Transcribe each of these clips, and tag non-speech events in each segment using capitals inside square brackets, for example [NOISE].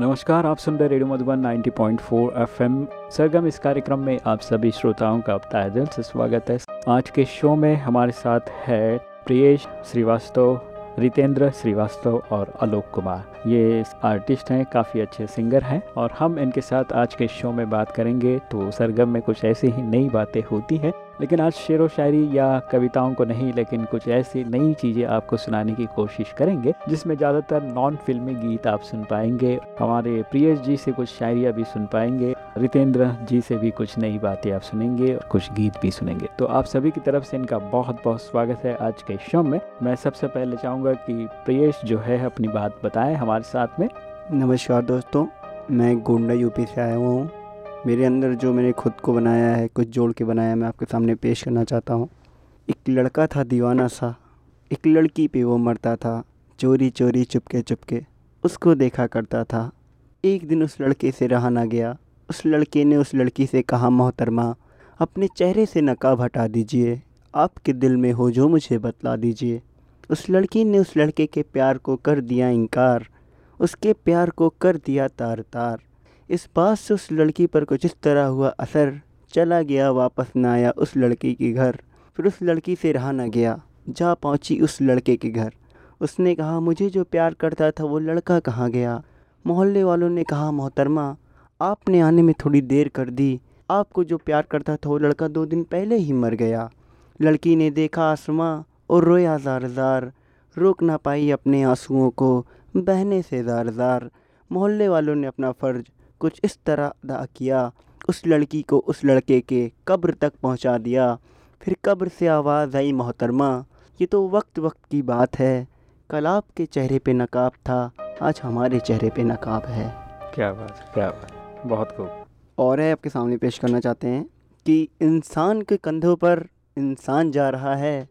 नमस्कार, आप सुन रहे रेडियो मधुबन 90.4 एफएम। सरगम, इस कार्यक्रम में आप सभी श्रोताओं का तहे दिल से स्वागत है। आज के शो में हमारे साथ है प्रियेश श्रीवास्तव, रितेंद्र श्रीवास्तव और आलोक कुमार। ये आर्टिस्ट हैं, काफ़ी अच्छे सिंगर हैं और हम इनके साथ आज के शो में बात करेंगे। तो सरगम में कुछ ऐसी ही नई बातें होती हैं लेकिन आज शेर व शायरी या कविताओं को नहीं, लेकिन कुछ ऐसी नई चीज़ें आपको सुनाने की कोशिश करेंगे, जिसमें ज़्यादातर नॉन फिल्मी गीत आप सुन पाएँगे। हमारे प्रियस जी से कुछ शायरियाँ भी सुन पाएँगे, रितेंद्र जी से भी कुछ नई बातें आप सुनेंगे और कुछ गीत भी सुनेंगे। तो आप सभी की तरफ़ से इनका बहुत बहुत स्वागत है आज के शो में। मैं सबसे पहले चाहूँगा कि प्रियेश जो है, अपनी बात बताएँ हमारे साथ में। नमस्कार दोस्तों, मैं गोंडा यूपी से आया हुआ हूँ। मेरे अंदर जो मैंने खुद को बनाया है, कुछ जोड़ के बनाया मैं आपके सामने पेश करना चाहता हूँ। एक लड़का था दीवाना सा। एक लड़की पे वो मरता था, चोरी चोरी, चुपके चुपके। उसको देखा करता था। एक दिन उस लड़के से रहा ना गया। उस लड़के ने उस लड़की से कहा, मोहतरमा, अपने चेहरे से नकाब हटा दीजिए। आपके दिल में हो जो मुझे बतला दीजिए। उस लड़की ने उस लड़के के प्यार को कर दिया इनकार। उसके प्यार को कर दिया तार तार इस बात से उस लड़की पर कुछ इस तरह हुआ असर। चला गया वापस ना आया उस लड़की के घर। फिर उस लड़की से रहा ना गया। जा पहुँची उस लड़के के घर। उसने कहा, मुझे जो प्यार करता था वो लड़का कहाँ गया? मोहल्ले वालों ने कहा, मोहतरमा, आपने आने में थोड़ी देर कर दी। आपको जो प्यार करता था वो लड़का दो दिन पहले ही मर गया। लड़की ने देखा आसमां और रोया जार जार रोक ना पाई अपने आंसुओं को। बहने से जार जार मोहल्ले वालों ने अपना फ़र्ज़ कुछ इस तरह अदा किया। उस लड़की को उस लड़के के कब्र तक पहुँचा दिया। फिर कब्र से आवाज़ आई मोहतरमा ये तो वक्त वक्त की बात है। कल आपके चेहरे पे नकाब था। आज हमारे चेहरे पे नकाब है। क्या बात क्या बात बहुत खूब। और है आपके सामने पेश करना चाहते हैं कि इंसान के कंधों पर इंसान जा रहा है।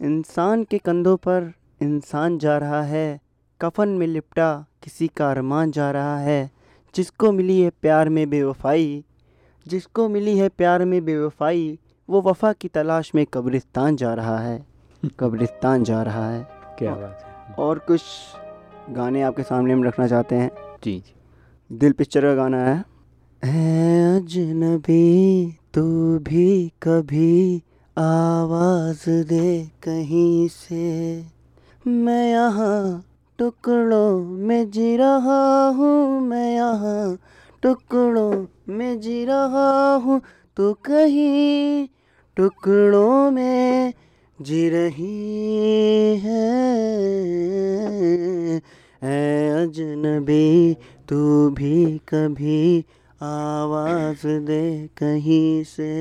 इंसान के कंधों पर इंसान जा रहा है। कफन में लिपटा किसी का अरमान जा रहा है। जिसको मिली है प्यार में बेवफाई जिसको मिली है प्यार में बेवफाई वो वफा की तलाश में कब्रिस्तान जा रहा है। [LAUGHS] कब्रिस्तान जा रहा है। क्या बात है। और कुछ गाने आपके सामने हम रखना चाहते हैं। जी जी। दिल पिक्चर का गाना है। अजनबी तू भी कभी आवाज़ दे कहीं से। मैं यहाँ टुकड़ों में जी रहा हूँ मैं यहाँ। टुकड़ों में जी रहा हूँ तो कहीं टुकड़ों में जी रही है। अजनबी, तू भी कभी आवाज़ दे कहीं से।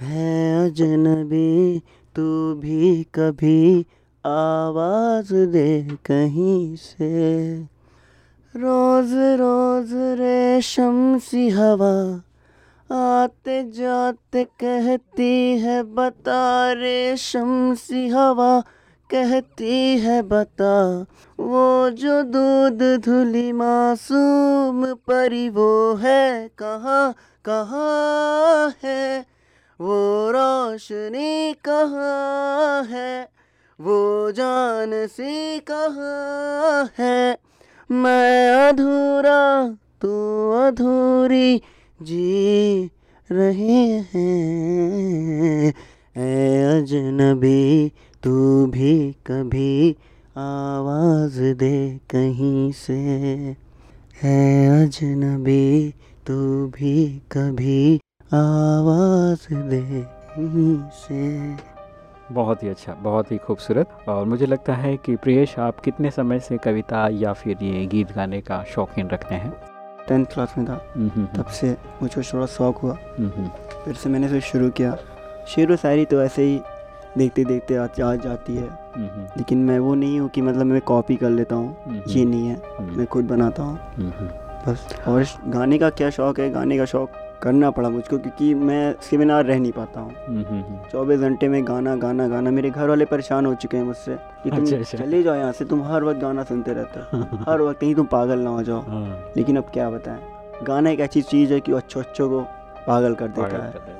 है अजनबी, तू भी कभी आवाज़ दे कहीं से। रोज रोज रेशम सी हवा आते जाते कहती है, बता रेशम सी हवा कहती है, बता। वो जो दूध धुली मासूम परी वो है, कहाँ कहाँ है? वो रोशनी कहाँ है? वो जान सी कहाँ है, मैं अधूरा, तू अधूरी जी रहे हैं। अजनबी, तू भी कभी आवाज़ दे कहीं से। है अजनबी, तू भी कभी आवाज़ दे कहीं से। बहुत ही अच्छा बहुत ही खूबसूरत। और मुझे लगता है कि प्रियेश आप कितने समय से कविता या फिर ये गीत गाने का शौकीन रखते हैं? टेंथ क्लास में था। हम्म, हम्म, तब से मुझे थोड़ा शौक हुआ। हम्म, फिर से मैंने फिर शुरू किया। शेर व शायरी तो ऐसे ही देखते देखते आ जाती है। लेकिन मैं वो नहीं हूँ कि मतलब मैं कॉपी कर लेता हूँ। ये नहीं है। मैं खुद बनाता हूँ। बस। और गाने का क्या शौक है? गाने का शौक करना पड़ा मुझको क्योंकि मैं सेमिनार रह नहीं पाता हूँ। हम्म, हम्म, हम्म। चौबीस घंटे में गाना गाना गाना मेरे घर वाले परेशान हो चुके हैं मुझसे कि तुम अच्छा, अच्छा। चले जाओ यहाँ से तुम हर वक्त गाना सुनते रहते हो। हर वक्त कहीं तुम पागल ना हो जाओ। हाँ। लेकिन अब क्या बताएँ गाना एक ऐसी चीज़ है कि अच्छो अच्छों को पागल कर देता है।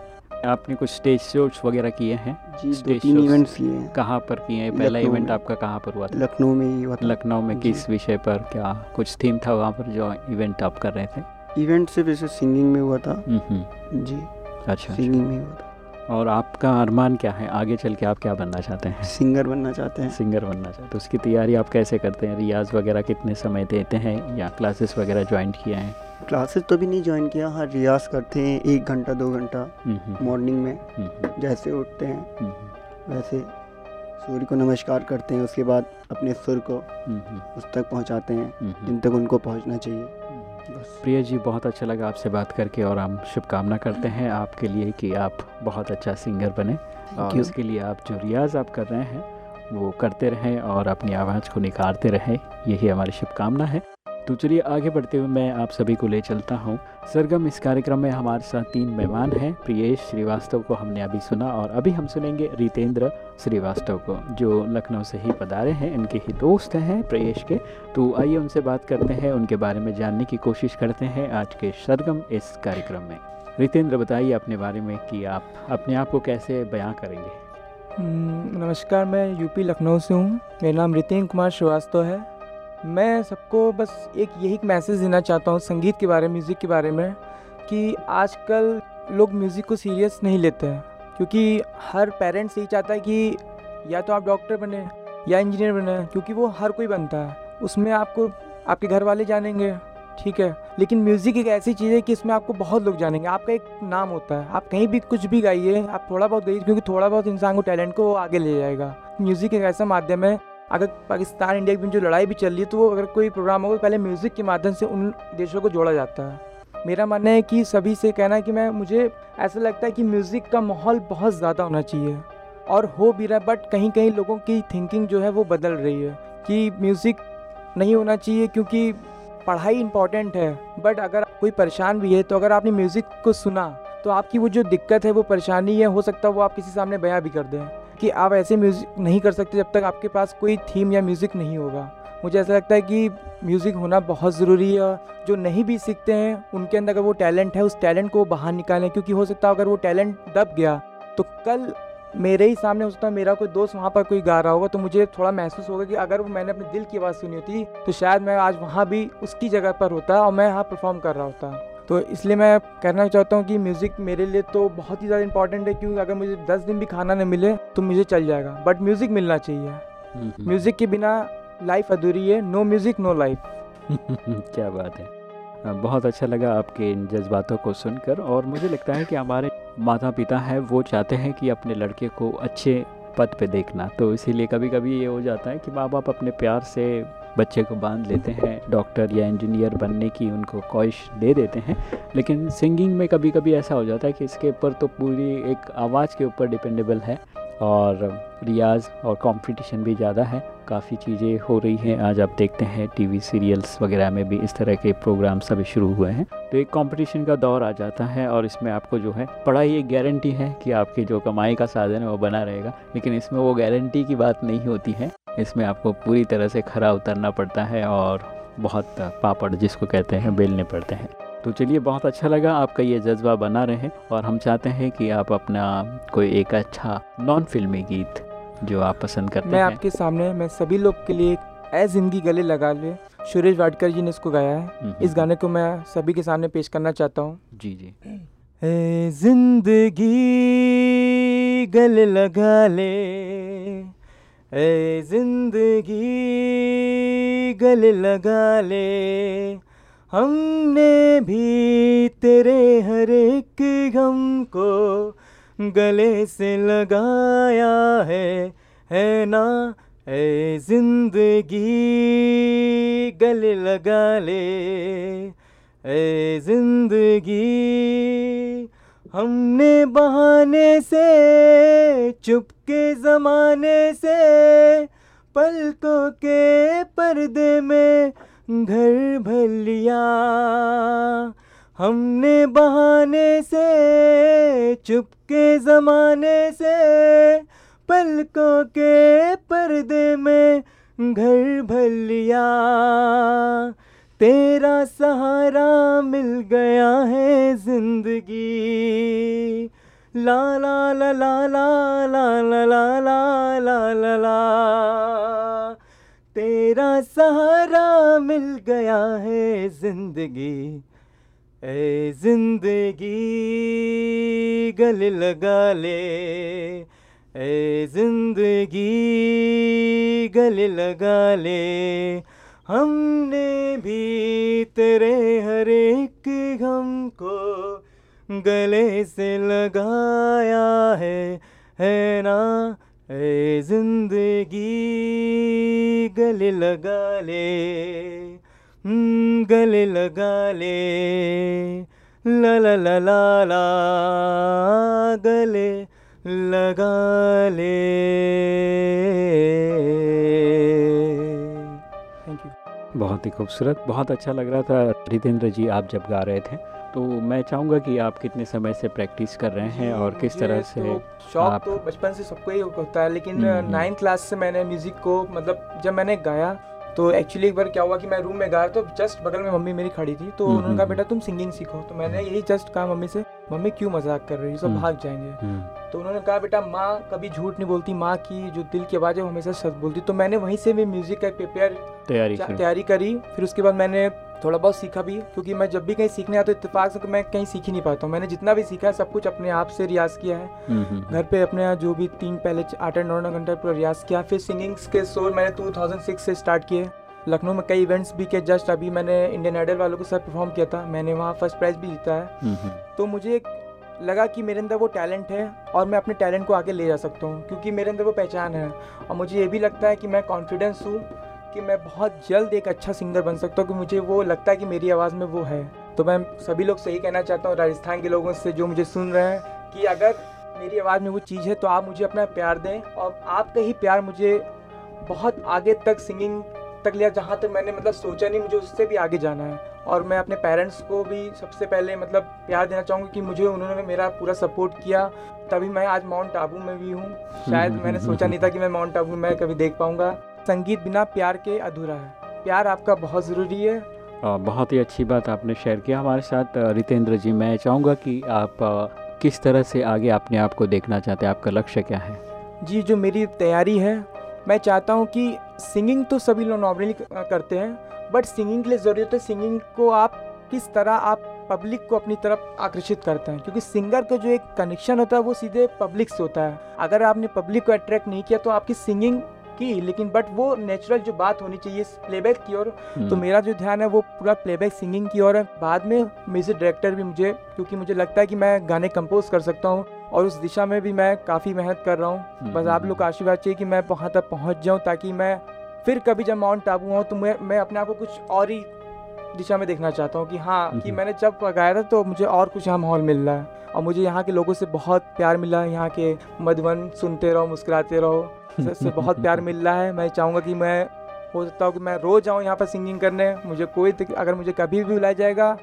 आपने कुछ स्टेज शोज़ वगैरह किए हैं? जी दो तीन इवेंट्स किए हैं। कहाँ पर किए हैं? पहला इवेंट आपका कहाँ पर हुआ था? लखनऊ में ही हुआ लखनऊ में किस विषय पर क्या कुछ थीम था वहाँ पर जो इवेंट आप कर रहे थे? इवेंट सिर्फ़ ऐसे सिंगिंग में हुआ था। जी। अच्छा सिंगिंग में हुआ था। और आपका अरमान क्या है? आगे चल के आप क्या बनना चाहते हैं? सिंगर बनना चाहते हैं। सिंगर बनना चाहते हैं। उसकी तैयारी आप कैसे करते हैं? रियाज वगैरह कितने समय देते हैं? या क्लासेस वगैरह ज्वाइन किया है? क्लासेस तो भी नहीं ज्वाइन किया हाँ रियाज करते हैं एक घंटा दो घंटा मॉर्निंग में। जैसे उठते हैं वैसे सूर्य को नमस्कार करते हैं उसके बाद अपने सुर को उस तक पहुंचाते हैं जिन तक उनको पहुँचना चाहिए। बस। प्रिया जी बहुत अच्छा लगा आपसे बात करके और हम शुभकामना करते हैं आपके लिए कि आप बहुत अच्छा सिंगर बने और. उसके लिए आप जो रियाज आप कर रहे हैं वो करते रहें और अपनी आवाज़ को निखारते रहें। यही हमारी शुभकामना है। तो चलिए आगे बढ़ते हुए मैं आप सभी को ले चलता हूँ। सरगम इस कार्यक्रम में हमारे साथ तीन मेहमान हैं। प्रियेश श्रीवास्तव को हमने अभी सुना और अभी हम सुनेंगे रितेंद्र श्रीवास्तव को जो लखनऊ से ही पधारे हैं। इनके ही दोस्त हैं प्रियेश के। तो आइए उनसे बात करते हैं उनके बारे में जानने की कोशिश करते हैं आज के सरगम इस कार्यक्रम में। रितेंद्र बताइए अपने बारे में कि आप अपने आप को कैसे बयां करेंगे? हम्म, नमस्कार मैं यूपी लखनऊ से हूँ। मेरा नाम रितेंद्र कुमार श्रीवास्तव है। मैं सबको बस एक यही मैसेज देना चाहता हूँ संगीत के बारे में म्यूज़िक के बारे में, कि आजकल लोग म्यूज़िक को सीरियस नहीं लेते हैं, क्योंकि हर पेरेंट्स यही चाहता है कि या तो आप डॉक्टर बने या इंजीनियर बने, क्योंकि वो हर कोई बनता है। उसमें आपको, आपके घर वाले जानेंगे, ठीक है? लेकिन म्यूज़िक एक ऐसी चीज़ है कि इसमें आपको बहुत लोग जानेंगे। आपका एक नाम होता है। आप कहीं भी कुछ भी गाइए, आप थोड़ा बहुत गाइए, क्योंकि थोड़ा बहुत इंसान को टैलेंट को आगे ले जाएगा। म्यूज़िक एक ऐसा माध्यम है अगर पाकिस्तान इंडिया के बीच जो लड़ाई भी चल रही है तो वो अगर कोई प्रोग्राम होगा, पहले म्यूज़िक के माध्यम से उन देशों को जोड़ा जाता है। मेरा मानना है कि सभी से कहना है कि मैं, मुझे ऐसा लगता है कि म्यूज़िक का माहौल बहुत ज़्यादा होना चाहिए। और हो भी रहा है बट कहीं कहीं लोगों की थिंकिंग जो है, वो बदल रही है कि म्यूज़िक नहीं होना चाहिए, क्योंकि पढ़ाई इंपॉर्टेंट है। बट अगर कोई परेशान भी है तो अगर आपने म्यूज़िक को सुना तो आपकी वो जो दिक्कत है, वो परेशानी है, हो सकता है वो आप किसी सामने बयां भी कर दें। कि आप ऐसे म्यूज़िक नहीं कर सकते जब तक आपके पास कोई थीम या म्यूज़िक नहीं होगा। मुझे ऐसा लगता है कि म्यूज़िक होना बहुत ज़रूरी है जो नहीं भी सीखते हैं, उनके अंदर अगर वो टैलेंट है, उस टैलेंट को बाहर निकालें, क्योंकि हो सकता है अगर वो टैलेंट दब गया तो कल मेरे ही सामने हो सकता है मेरा कोई दोस्त वहाँ पर कोई गा रहा होगा तो मुझे थोड़ा महसूस होगा कि अगर वो मैंने अपने दिल की आवाज़ सुनी होती तो शायद मैं आज वहाँ भी उसकी जगह पर होता और मैं यहाँ परफॉर्म कर रहा होता। तो इसलिए मैं कहना चाहता हूँ कि म्यूज़िक मेरे लिए तो बहुत ही ज़्यादा इंपॉर्टेंट है क्योंकि अगर मुझे दस दिन भी खाना न मिले तो मुझे चल जाएगा। बट म्यूज़िक मिलना चाहिए। म्यूज़िक के बिना लाइफ अधूरी है। नो म्यूज़िक नो लाइफ क्या बात है। बहुत अच्छा लगा आपके इन जज्बातों को सुनकर और मुझे लगता है कि हमारे माता पिता हैं वो चाहते हैं कि अपने लड़के को अच्छे पद पे देखना। तो इसीलिए कभी कभी ये हो जाता है कि माँ बाप अपने प्यार से बच्चे को बाँध लेते हैं, डॉक्टर या इंजीनियर बनने की उनको ख्वाहिश दे देते हैं। लेकिन सिंगिंग में कभी कभी ऐसा हो जाता है कि इसके ऊपर तो पूरी एक आवाज़ के ऊपर डिपेंडेबल है। और रियाज और कंपटीशन भी ज़्यादा है। काफ़ी चीज़ें हो रही हैं। आज आप देखते हैं टीवी सीरियल्स वगैरह में भी इस तरह के प्रोग्राम सभी शुरू हुए हैं। तो एक कंपटीशन का दौर आ जाता है और इसमें आपको जो है, पढ़ाई एक गारंटी है कि आपकी जो कमाई का साधन है वो बना रहेगा। लेकिन इसमें वो गारंटी की बात नहीं होती है। इसमें आपको पूरी तरह से खरा उतरना पड़ता है और बहुत पापड़ जिसको कहते हैं बेलने पड़ते हैं। तो चलिए बहुत अच्छा लगा आपका ये जज्बा बना रहे और हम चाहते हैं कि आप अपना कोई एक अच्छा नॉन फिल्मी गीत जो आप पसंद करते मैं हैं। आपके सामने मैं सभी लोग के लिए ए ज़िंदगी गले लगा ले। सुरेश वाडकर जी ने इसको गाया है। इस गाने को मैं सभी के सामने पेश करना चाहता हूँ। जी जी। ए ज़िंदगी गले लगा ले। ए ज़िंदगी गले लगा ले। हमने भी तेरे हर एक गम को गले से लगाया है है ना? ए ज़िंदगी गले लगा ले ए ज़िंदगी हमने बहाने से, चुपके जमाने से, पलकों के पर्दे में घर भर लिया हमने बहाने से चुपके जमाने से पलकों के पर्दे में घर भर लिया तेरा सहारा मिल गया है ज़िंदगी ला ला ला ला ला ला ला ला ला ला ला तेरा सहारा मिल गया है ज़िंदगी। ए ज़िंदगी गले लगा ले। ए ज़िंदगी गले लगा ले। हमने भी तेरे हर एक गम को गले से लगाया है है ना? ज़िंदगी गले लगा ले हम्म, गले लगा ले ला ला ला ला ला गले लगा ले। थैंक यू बहुत ही खूबसूरत बहुत अच्छा लग रहा था। रितेंद्र जी आप जब गा रहे थे तो मैं चाहूँगा कि आप कितने समय से प्रैक्टिस कर रहे हैं और किस तरह से तो शौक आप- तो बचपन से सबको ही होता है लेकिन हम्म, हम्म। नाइन्थ क्लास से मैंने म्यूज़िक को मतलब जब मैंने गाया तो एक्चुअली एक बार क्या हुआ कि मैं रूम में गा तो जस्ट बगल में मम्मी मेरी खड़ी थी तो हम्म, उन्होंने कहा हम्म, बेटा तुम सिंगिंग सीखो। तो मैंने यही जस्ट कहा मम्मी से मम्मी क्यों मज़ाक कर रही है? सब हम्म। भाग जाएँगे। हम्म, तो उन्होंने कहा बेटा माँ कभी झूठ नहीं बोलती माँ की जो दिल की आवाज़ है वो हमेशा सच बोलती तो मैंने वहीं से भी म्यूज़िक का प्रिपेयर तैयारी तैयारी करी फिर उसके बाद मैंने थोड़ा बहुत सीखा भी क्योंकि मैं जब भी कहीं सीखने आता हूँ इतफाक से मैं कहीं सीख ही नहीं पाता हूँ। मैंने जितना भी सीखा है सब कुछ अपने आप से रियाज किया है। हम्म, हम्म, घर पे अपने जो भी तीन पहले आठ आठ नौ नौ घंटे पूरा रियाज किया। फिर सिंगिंग्स के शो मैंने 2006 से स्टार्ट किए। लखनऊ में कई इवेंट्स भी किए। जस्ट अभी मैंने इंडियन आइडल वालों के साथ परफॉर्म किया था। मैंने वहाँ फ़र्स्ट प्राइज़ भी जीता है। हम्म, हम्म, तो मुझे लगा कि मेरे अंदर वो टैलेंट है और मैं अपने टैलेंट को आगे ले जा सकता हूँ क्योंकि मेरे अंदर वो पहचान है। और मुझे ये भी लगता है कि मैं कॉन्फिडेंस हूँ। कि मैं बहुत जल्द एक अच्छा सिंगर बन सकता हूँ कि मुझे वो लगता है कि मेरी आवाज़ में वो है। तो मैं सभी लोग से यही कहना चाहता हूँ राजस्थान के लोगों से जो मुझे सुन रहे हैं कि अगर मेरी आवाज़ में वो चीज़ है तो आप मुझे अपना प्यार दें और आपका ही प्यार मुझे बहुत आगे तक सिंगिंग तक लिया जहाँ तक मैंने मतलब सोचा नहीं मुझे उससे भी आगे जाना है। और मैं अपने पेरेंट्स को भी सबसे पहले मतलब प्यार देना चाहूँगा कि मुझे उन्होंने मेरा पूरा सपोर्ट किया तभी मैं आज माउंट आबू में भी हूँ। शायद हम्म, मैंने हम्म, सोचा हम्म, नहीं था कि मैं माउंट आबू में कभी देख पाऊँगा। संगीत बिना प्यार के अधूरा है। प्यार आपका बहुत ज़रूरी है। बहुत ही अच्छी बात आपने शेयर किया। हमारे साथ रितेंद्र जी मैं चाहूँगा कि आप किस तरह से आगे अपने आप को देखना चाहते हैं? आपका लक्ष्य क्या है? जी जो मेरी तैयारी है मैं चाहता हूँ कि सिंगिंग तो सभी लोग नॉर्मली करते हैं बट सिंगिंग के लिए ज़रूरत है सिंगिंग को आप किस तरह आप पब्लिक को अपनी तरफ़ आकर्षित करते हैं? क्योंकि सिंगर का जो एक कनेक्शन होता है वो सीधे पब्लिक से होता है। अगर आपने पब्लिक को अट्रैक्ट नहीं किया तो आपकी सिंगिंग की लेकिन बट वो नेचुरल जो बात होनी चाहिए प्लेबैक की ओर तो हम्म, मेरा जो ध्यान है वो पूरा प्लेबैक सिंगिंग की ओर है। बाद में म्यूज़िक डायरेक्टर भी मुझे क्योंकि मुझे लगता है कि मैं गाने कंपोज कर सकता हूँ और उस दिशा में भी मैं काफ़ी मेहनत कर रहा हूँ। बस आप लोग का आशीर्वाद चाहिए कि मैं वहाँ तक पहुँच जाऊँ ताकि मैं फिर कभी जब माउंट आबू हूँ तो मैं मैं अपने आप को कुछ और ही दिशा में देखना चाहता हूँ कि हाँ कि। मैंने जब गाया था तो मुझे और कुछ यहाँ माहौल मिल रहा है। और मुझे यहाँ के लोगों से बहुत प्यार मिला है। यहाँ के मधुबन सुनते रहो मुस्कुराते रहो से से बहुत प्यार मिल रहा है। मैं चाहूँगा कि मैं हो सकता हूँ कि मैं रोज़ आऊँ यहाँ पर सिंगिंग करने। मुझे कोई अगर मुझे कभी भी बुलाया जाएगा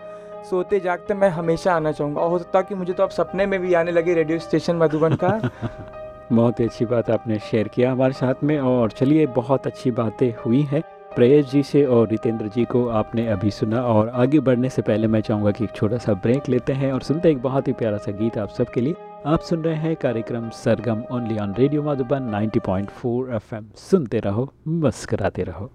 सोते जागते मैं हमेशा आना चाहूँगा। और हो सकता है कि मुझे तो अब सपने में भी आने लगे रेडियो स्टेशन मधुबन का। [LAUGHS] बहुत ही अच्छी बात आपने शेयर किया हमारे साथ में। और चलिए बहुत अच्छी बातें हुई हैं। प्रयेश जी से और रितेंद्र जी को आपने अभी सुना और आगे बढ़ने से पहले मैं चाहूँगा कि एक छोटा सा ब्रेक लेते हैं और सुनते हैं एक बहुत ही प्यारा सा गीत आप सबके लिए। आप सुन रहे हैं कार्यक्रम सरगम only on radio Madhuban 90.4 FM सुनते रहो, मस्कराते रहो।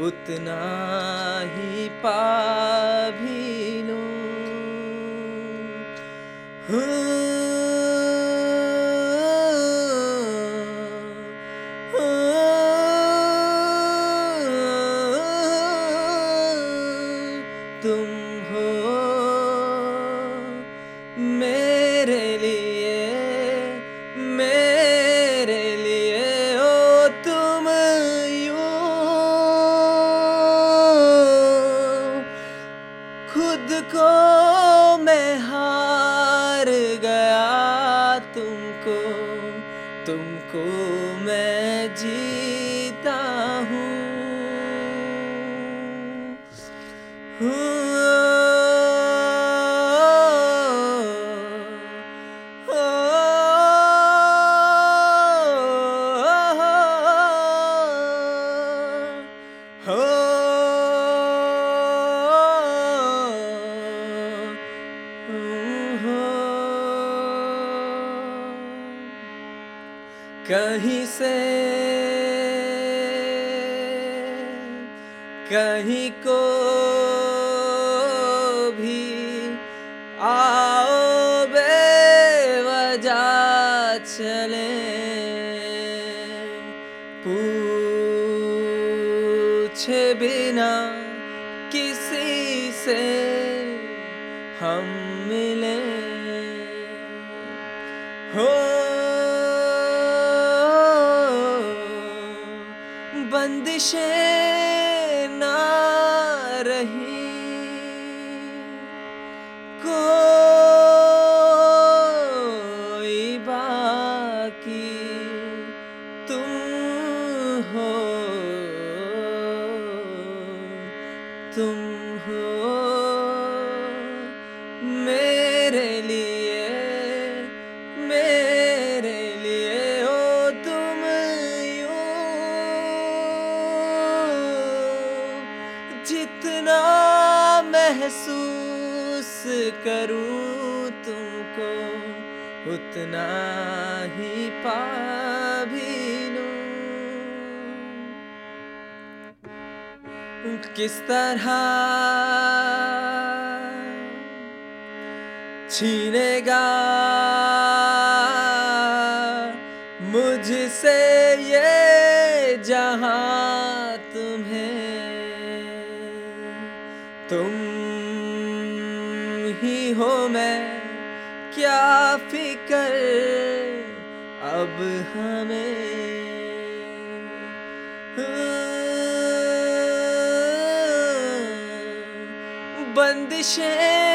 उतना ही पा भी लूँ। कहीं से करूँ तुमको उतना ही पा भी किस तरह छीनेगा मुझसे अब हमें बंदिशें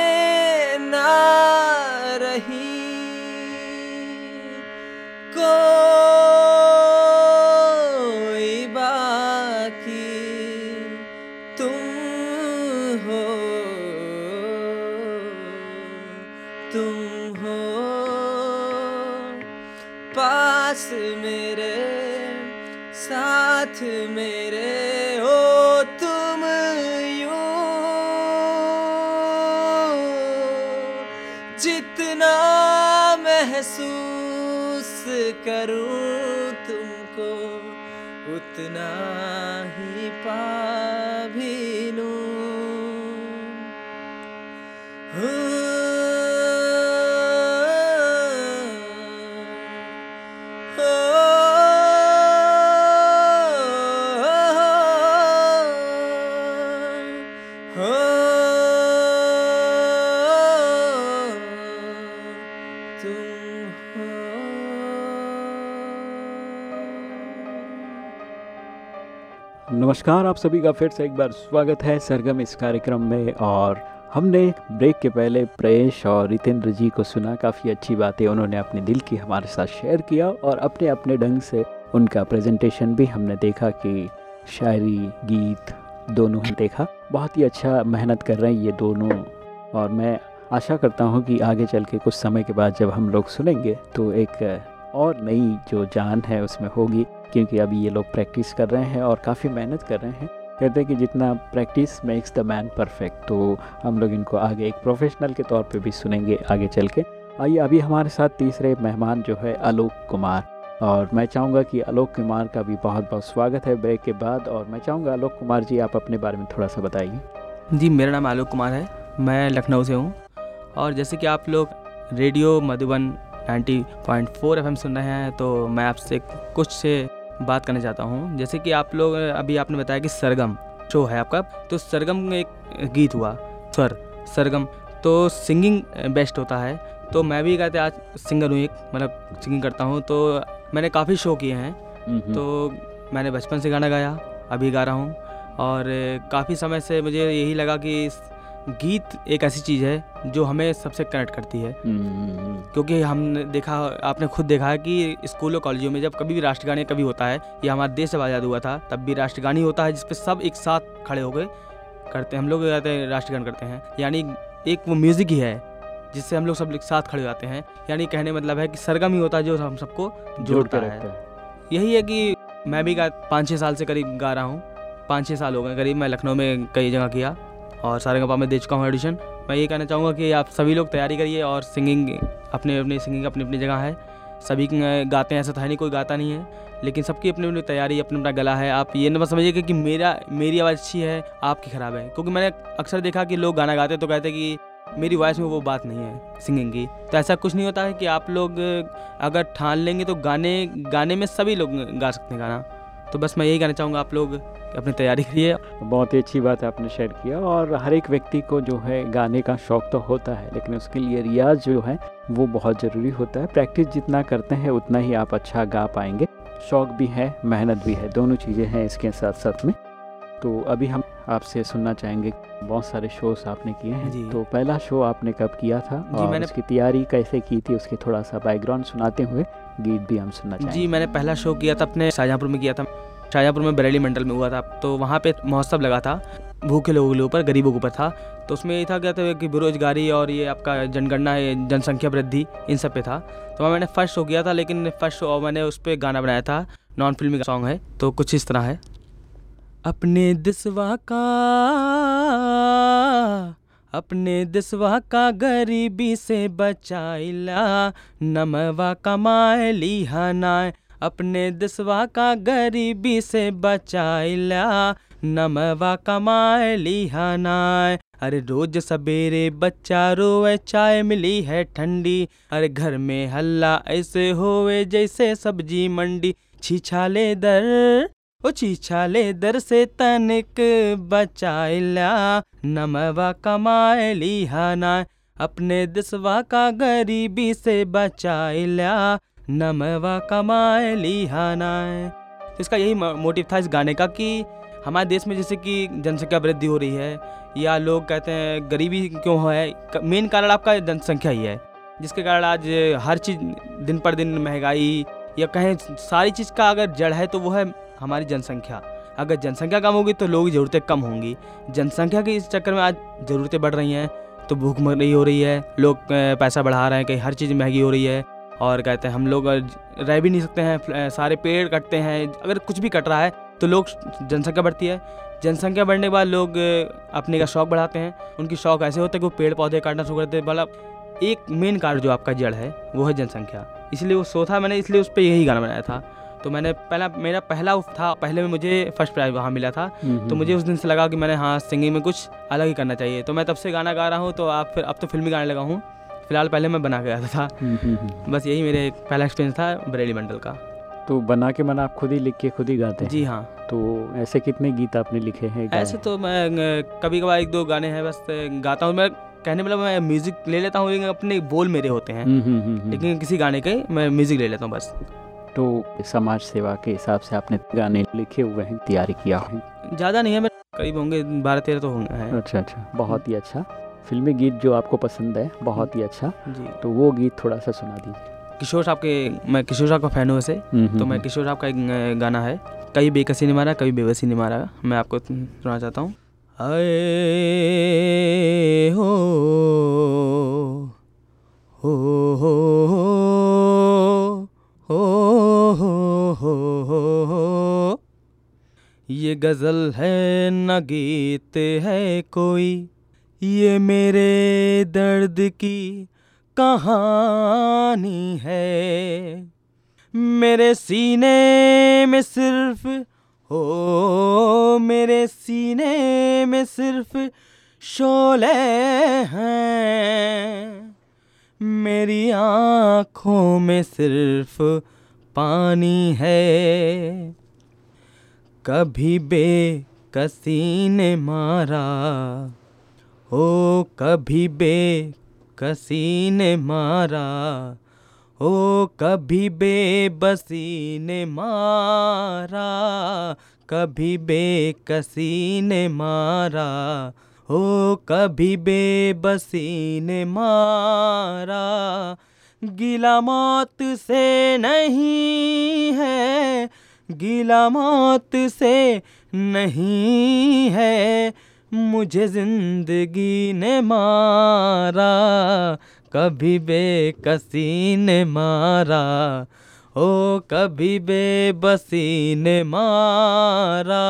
नमस्कार, आप सभी का फिर से एक बार स्वागत है सरगम इस कार्यक्रम में और हमने ब्रेक के पहले प्रेश और रितेंद्र जी को सुना, काफ़ी अच्छी बातें उन्होंने अपने दिल की हमारे साथ शेयर किया और अपने अपने ढंग से उनका प्रेजेंटेशन भी हमने देखा कि शायरी, गीत दोनों ही देखा। बहुत ही अच्छा मेहनत कर रहे हैं ये दोनों और मैं आशा करता हूँ कि आगे चल के कुछ समय के बाद जब हम लोग सुनेंगे तो एक और नई जो जान है उसमें होगी, क्योंकि अभी ये लोग प्रैक्टिस कर रहे हैं और काफ़ी मेहनत कर रहे हैं। कहते हैं कि जितना practice makes the man perfect तो हम लोग इनको आगे एक प्रोफेशनल के तौर पे भी सुनेंगे आगे चल के। आइए अभी हमारे साथ तीसरे मेहमान जो है आलोक कुमार। और मैं चाहूँगा कि आलोक कुमार का भी बहुत बहुत स्वागत है ब्रेक के बाद। और मैं चाहूँगा आलोक कुमार जी, आप अपने बारे में थोड़ा सा बताइए। जी, मेरा नाम आलोक कुमार है। मैं लखनऊ से हूँ। और जैसे कि आप लोग रेडियो मधुबन 90.4 एफएम सुन रहे हैं तो मैं आपसे कुछ से बात करना चाहता हूँ। जैसे कि आप लोग अभी आपने बताया कि सरगम शो है आपका तो सरगम में एक गीत हुआ स्वर सरगम तो सिंगिंग बेस्ट होता है। तो मैं भी कहते आज सिंगर हूँ एक मतलब सिंगिंग करता हूँ तो मैंने काफ़ी शो किए हैं। तो तो मैंने बचपन से गाना गाया अभी गा रहा हूँ और काफ़ी समय से मुझे यही लगा कि गीत एक ऐसी चीज़ है जो हमें सबसे कनेक्ट करती है। हम्म, क्योंकि हमने देखा आपने खुद देखा है कि स्कूलों कॉलेजों में जब कभी भी राष्ट्रगान कभी होता है या हमारा देश जब आज़ाद हुआ था तब भी राष्ट्रगान ही होता है जिसपे सब एक साथ खड़े हो गए करते हैं। हम लोग कहते हैं राष्ट्रगान करते हैं। यानी एक वो म्यूज़िक ही है जिससे हम लोग सब एक साथ खड़े हो जाते हैं। यानी कहने मतलब है कि सरगम ही होता है जो हम सबको जोड़ता है। यही है कि मैं भी पाँच छः साल से करीब गा रहा हूँ। पाँच छः साल हो गए करीब मैं लखनऊ में कई जगह किया। और सारे गपा में दे चुका हूँ एडिशन मैं ये कहना चाहूँगा कि आप सभी लोग तैयारी करिए और सिंगिंग अपने अपने सिंगिंग अपनी अपनी जगह है। सभी गाते हैं, ऐसा था नहीं, कोई गाता नहीं है। लेकिन सबकी अपनी अपनी तैयारी, अपना अपना गला है। आप ये न बस समझिए कि मेरा, मेरी आवाज़ अच्छी है, आपकी ख़राब है। क्योंकि मैंने अक्सर देखा कि लोग गाना गाते तो कहते कि मेरी वॉइस में वो बात नहीं है सिंगिंग की। तो ऐसा कुछ नहीं होता है कि आप लोग अगर ठान लेंगे तो गाने गाने में सभी लोग गा सकते हैं गाना। तो बस मैं यही कहना चाहूँगा आप लोग अपनी तैयारी करिए। बहुत ही अच्छी बात आपने शेयर किया और हर एक व्यक्ति को जो है गाने का शौक तो होता है, लेकिन उसके लिए रियाज जो है, वो बहुत ज़रूरी होता है। प्रैक्टिस जितना करते हैं, उतना ही आप अच्छा गा पाएँगे। शौक भी है, मेहनत भी है, दोनों चीज़ें हैं इसके साथ साथ में। तो अभी हम आपसे सुनना चाहेंगे। बहुत सारे शोज़ आपने किए हैं। तो पहला शो आपने कब किया था? जी, और मैंने- उसकी तैयारी कैसे की थी? उसकी थोड़ा सा बैकग्राउंड सुनाते हुए गीत भी हम सुनना चाहेंगे। जी मैंने पहला शो किया था अपने शाहजहाँपुर में किया था। शाहजहाँपुर में बरेली मंडल में हुआ था। तो वहाँ पे महोत्सव लगा था। भूखे लोगों के ऊपर गरीबों के ऊपर था। तो उसमें ये था क्या था कि बेरोजगारी और ये आपका जनगणना ये जनसंख्या वृद्धि इन सब पे था। तो वहाँ मैंने फ़र्स्ट शो किया था लेकिन फ़र्स्ट शो मैंने उस पर गाना बनाया था। नॉन फिल्मी सॉन्ग है। तो कुछ इस तरह है। अपने दिसवा का, अपने दिसवा का गरीबी से बचाइला। नमवा कमाए लिहानाय अपने दिसवा का गरीबी से बचाइला। नमवा कमाए लिहानाय अरे रोज सवेरे बच्चा रोए, चाय मिली है ठंडी। अरे घर में हल्ला ऐसे होए जैसे सब्ज़ी मंडी छिछाले दर ओ छिछाले दर से तनिक बचाइला नमवा कमाए लिहाना अपने दिसवा का गरीबी से बचाइला नमवा कमाए लिहाना तो इसका यही मोटिव था इस गाने का कि हमारे देश में जैसे कि जनसंख्या वृद्धि हो रही है, या लोग कहते हैं गरीबी क्यों है मेन कारण आपका जनसंख्या ही है, जिसके कारण आज हर चीज़ दिन पर दिन महँगाई, या कहें सारी चीज़ का अगर जड़ है तो वो है हमारी जनसंख्या। अगर जनसंख्या कम होगी तो लोगों ज़रूरतें कम होंगी। जनसंख्या के इस चक्कर में आज ज़रूरतें बढ़ रही हैं तो भूख भूखमरी हो रही है, लोग पैसा बढ़ा रहे हैं, कहीं हर चीज़ महँगी हो रही है, और कहते हैं हम लोग रह भी नहीं सकते हैं सारे पेड़ कटते हैं, अगर कुछ भी कट रहा है तो लोग जनसंख्या बढ़ती है। जनसंख्या बढ़ने के बाद लोग अपने का शौक बढ़ाते हैं। उनकी शौक ऐसे होते हैं कि वो पेड़ पौधे काटना शुरू करते हैं मतलब एक मेन कारण जो आपका जड़ है, वो है जनसंख्या। इसलिए वो शो था मैंने, इसलिए उस पर यही गाना बनाया था। तो मैंने पहला मेरा पहला था पहले में मुझे फ़र्स्ट प्राइज वहाँ मिला था। तो मुझे उस दिन से लगा कि मैंने हाँ सिंगिंग में कुछ अलग ही करना चाहिए। तो मैं तब से गाना गा रहा हूँ तो आप फिर अब तो फिल्मी गाने लगा हूँ। फ़िलहाल पहले मैं बना के आता था। बस यही मेरे पहला एक्सपीरियंस था बरेली मंडल का। तो बना के मन आप खुद ही लिख के खुद ही गाते हैं? जी हाँ। तो ऐसे कितने गीत आपने लिखे हैं ऐसे तो मैं कभी कभार एक दो गाने हैं बस गाता हूँ। मैं कहने मतलब मैं म्यूज़िक ले लेता हूँ लेकिन अपने बोल मेरे होते हैं। लेकिन किसी गाने के मैं म्यूज़िक ले लेता हूँ बस। तो समाज सेवा के हिसाब से आपने गाने लिखे हुए हैं तैयारी किया है। ज़्यादा नहीं है मैं करीब होंगे बारह तेरह तो होंगे अच्छा अच्छा बहुत ही अच्छा। फिल्मी गीत जो आपको पसंद है बहुत ही अच्छा। जी। तो वो गीत थोड़ा सा सुना दीजिए। किशोर साहब के मैं किशोर साहब का फ़ैन हूँ वैसे। हम्म, तो हम्म, मैं किशोर साहब का एक गाना है कभी बेकसी ने मारा कभी बेबसी ने मारा मैं आपको सुना चाहता हूँ। आए हो हो हो हो हो हो हो ये गज़ल है न गीत है कोई। ये मेरे दर्द की कहानी है। मेरे सीने में सिर्फ़, हो, मेरे सीने में सिर्फ़ शोले हैं। मेरी आँखों में सिर्फ़ पानी है। कभी बेकसी ने मारा, हो कभी बेकसी ने मारा, हो कभी बेबसी ने मारा, कभी बेकसी ने मारा, हो कभी बेबसी ने मारा। गिला मौत से नहीं है गीला मौत से नहीं है। मुझे ज़िंदगी ने मारा, कभी बेकसी ने मारा, ओ कभी बेबसी ने मारा।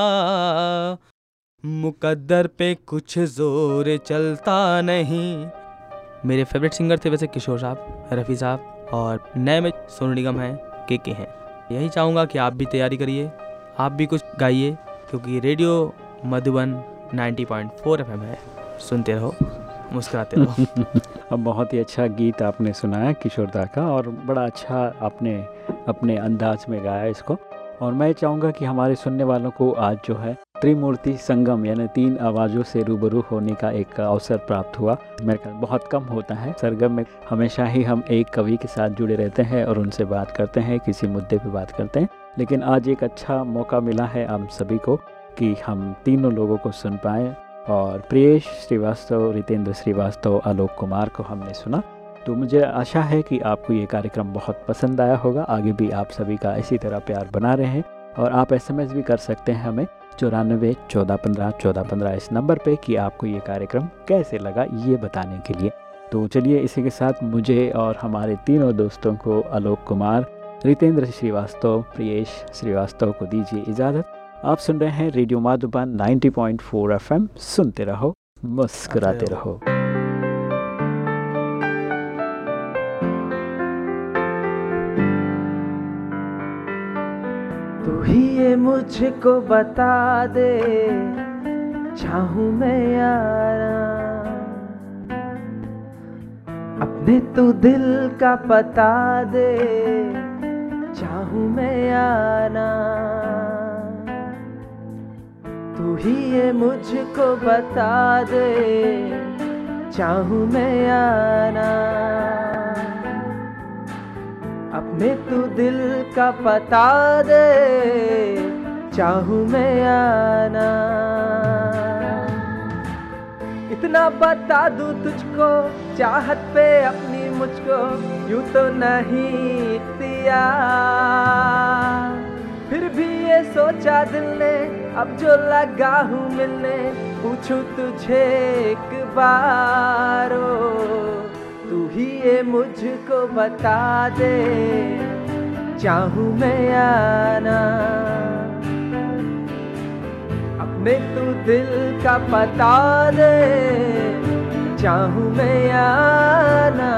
मुकद्दर पे कुछ ज़ोर चलता नहीं मेरे फेवरेट सिंगर थे वैसे किशोर साहब, रफ़ी साहब और नए में सोनू निगम हैं के के हैं। यही चाहूँगा कि आप भी तैयारी करिए, आप भी कुछ गाइए, क्योंकि रेडियो मधुबन 90.4 एफएम है। सुनते रहो, मुस्कुराते रहो। [LAUGHS] अब बहुत ही अच्छा गीत आपने सुनाया किशोर दा का, और बड़ा अच्छा आपने अपने अंदाज में गाया इसको। और मैं चाहूँगा कि हमारे सुनने वालों को आज जो है त्रिमूर्ति संगम यानी तीन आवाज़ों से रूबरू होने का एक अवसर प्राप्त हुआ। मेरे ख्याल बहुत कम होता है। सरगम में हमेशा ही हम एक कवि के साथ जुड़े रहते हैं और उनसे बात करते हैं, किसी मुद्दे पे बात करते हैं। लेकिन आज एक अच्छा मौका मिला है हम सभी को कि हम तीनों लोगों को सुन पाएँ और प्रियेश श्रीवास्तव, रितेंद्र श्रीवास्तव, आलोक कुमार को हमने सुना। तो मुझे आशा है कि आपको ये कार्यक्रम बहुत पसंद आया होगा। आगे भी आप सभी का इसी तरह प्यार बना रहे हैं और आप एसएमएस भी कर सकते हैं हमें। चौरानबे चौदह पंद्रह चौदह पंद्रह इस नंबर पे कि आपको ये कार्यक्रम कैसे लगा ये बताने के लिए। तो चलिए इसी के साथ मुझे और हमारे तीनों दोस्तों को आलोक कुमार रितेंद्र श्रीवास्तव प्रियेश श्रीवास्तव को दीजिए इजाज़त। आप सुन रहे हैं रेडियो माधुबन 90.4 एफएम। सुनते रहो मुस्कुराते रहो। मुझको बता दे, चाहूँ मैं यारा अपने तू दिल का पता दे, चाहूँ मैं यारा तू ही ये मुझको बता दे, चाहूँ मैं यारा अपने तू दिल का पता दे चाहूँ मैं आना। इतना बता दूँ तुझको, चाहत पे अपनी मुझको, यूँ तो नहीं दिया फिर भी ये सोचा दिल ने, अब जो लगा हूँ मिलने, पूछूँ तुझे एक बार तू ही ये मुझको बता दे, चाहूँ मैं आना। अपने तू दिल का पता दे, चाहूँ मैं आना।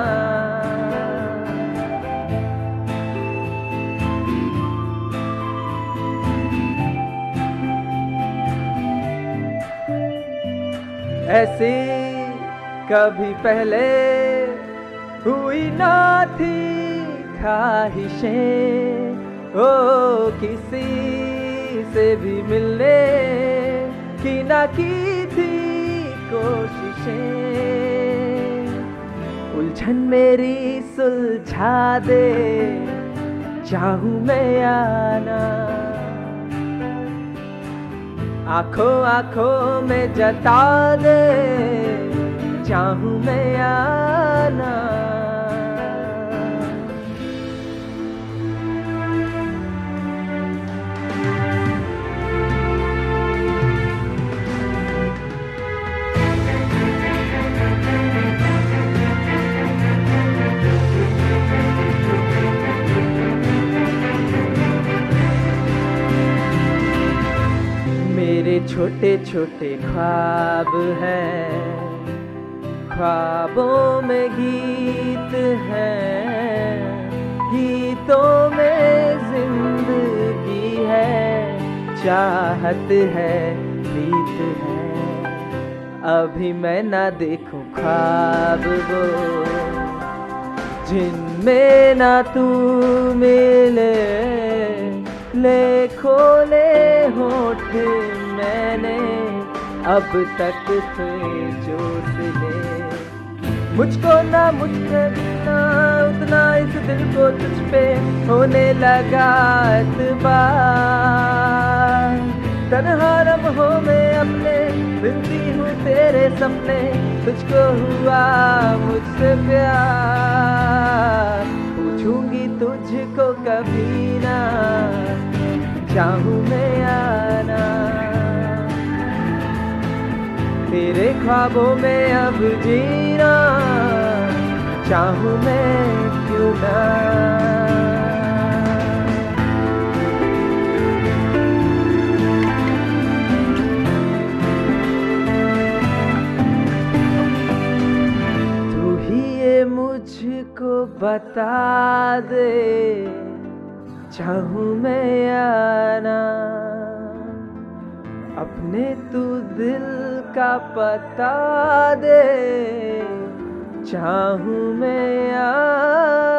ऐसी कभी पहले हुई ना थी ख्वाहिशें, ओ किसी से भी मिलने की ना की थी कोशिशें। उलझन मेरी सुलझा दे, चाहूँ मैं आना। आँखों आँखों में जता दे, चाहूँ मैं आना। छोटे ख्वाब है। ख्वाबों में गीत है। गीतों में ज़िंदगी है। चाहत है, प्रीत है। अभी मैं ना देखूँ ख्वाब वो, जिनमें ना तू मिले। ले खोले होठ मैंने। अब तक जो ले। मुझको ना, मुझसे ना, उतना इस दिल को तुझ पे होने लगा तन्हा हो मैं अपने, मिलती हूँ तेरे सपने। तुझको हुआ मुझसे प्यार। पूछूँगी तुझको कभी ना, चाहूँ मैं आना। तेरे ख्वाबों में अब जीना चाहूँ मैं क्यों ना? तू ही ये मुझको बता दे, चाहूँ मैं आना अपने तू दिल का पता दे चाहूँ मैं आना